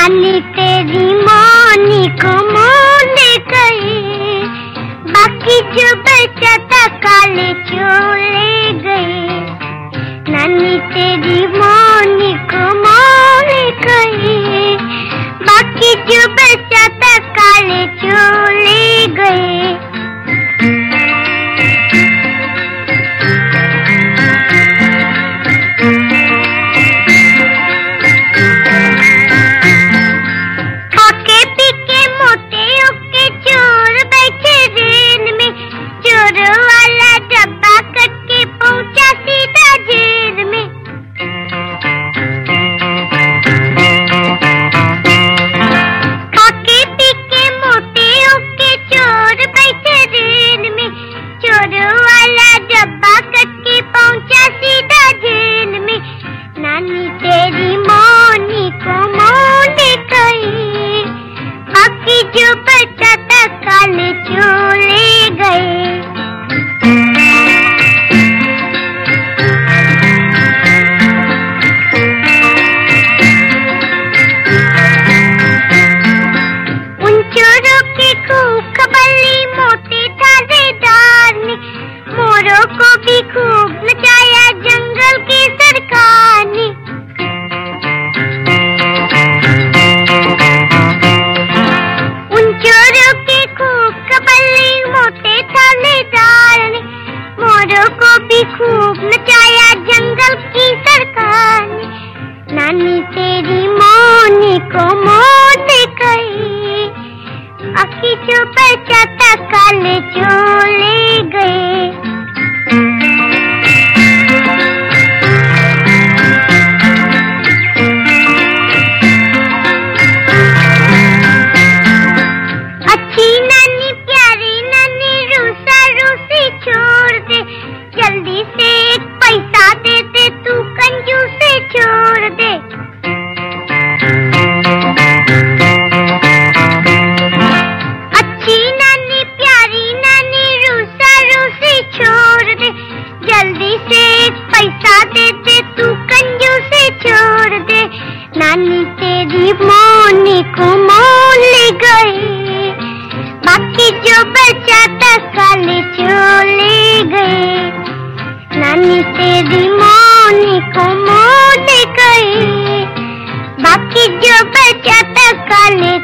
नानी तेरी मोनी को मन गई। बाकी जो बचा था काले चोले गए नानी तेरी भी खूब नचाया जंगल की सरकार ने उन चोरों की खूब कबल्ली, मोटे ने मोरों को भी खूब नचाया जंगल की सरकार ने नानी तेरी मोनी को मोन गई। बाकी जो काले चोले से पैसा दे दे तू कंजूसे छोड़ दे। अच्छी नानी, प्यारी नानी, रूसा रूसी छोड़ दे। जल्दी से पैसा दे दे तू कंजूसे छोड़ दे। नानी तेरी मोनी को मोल गई। बाकी जो बचा बाकी जो बचा था काले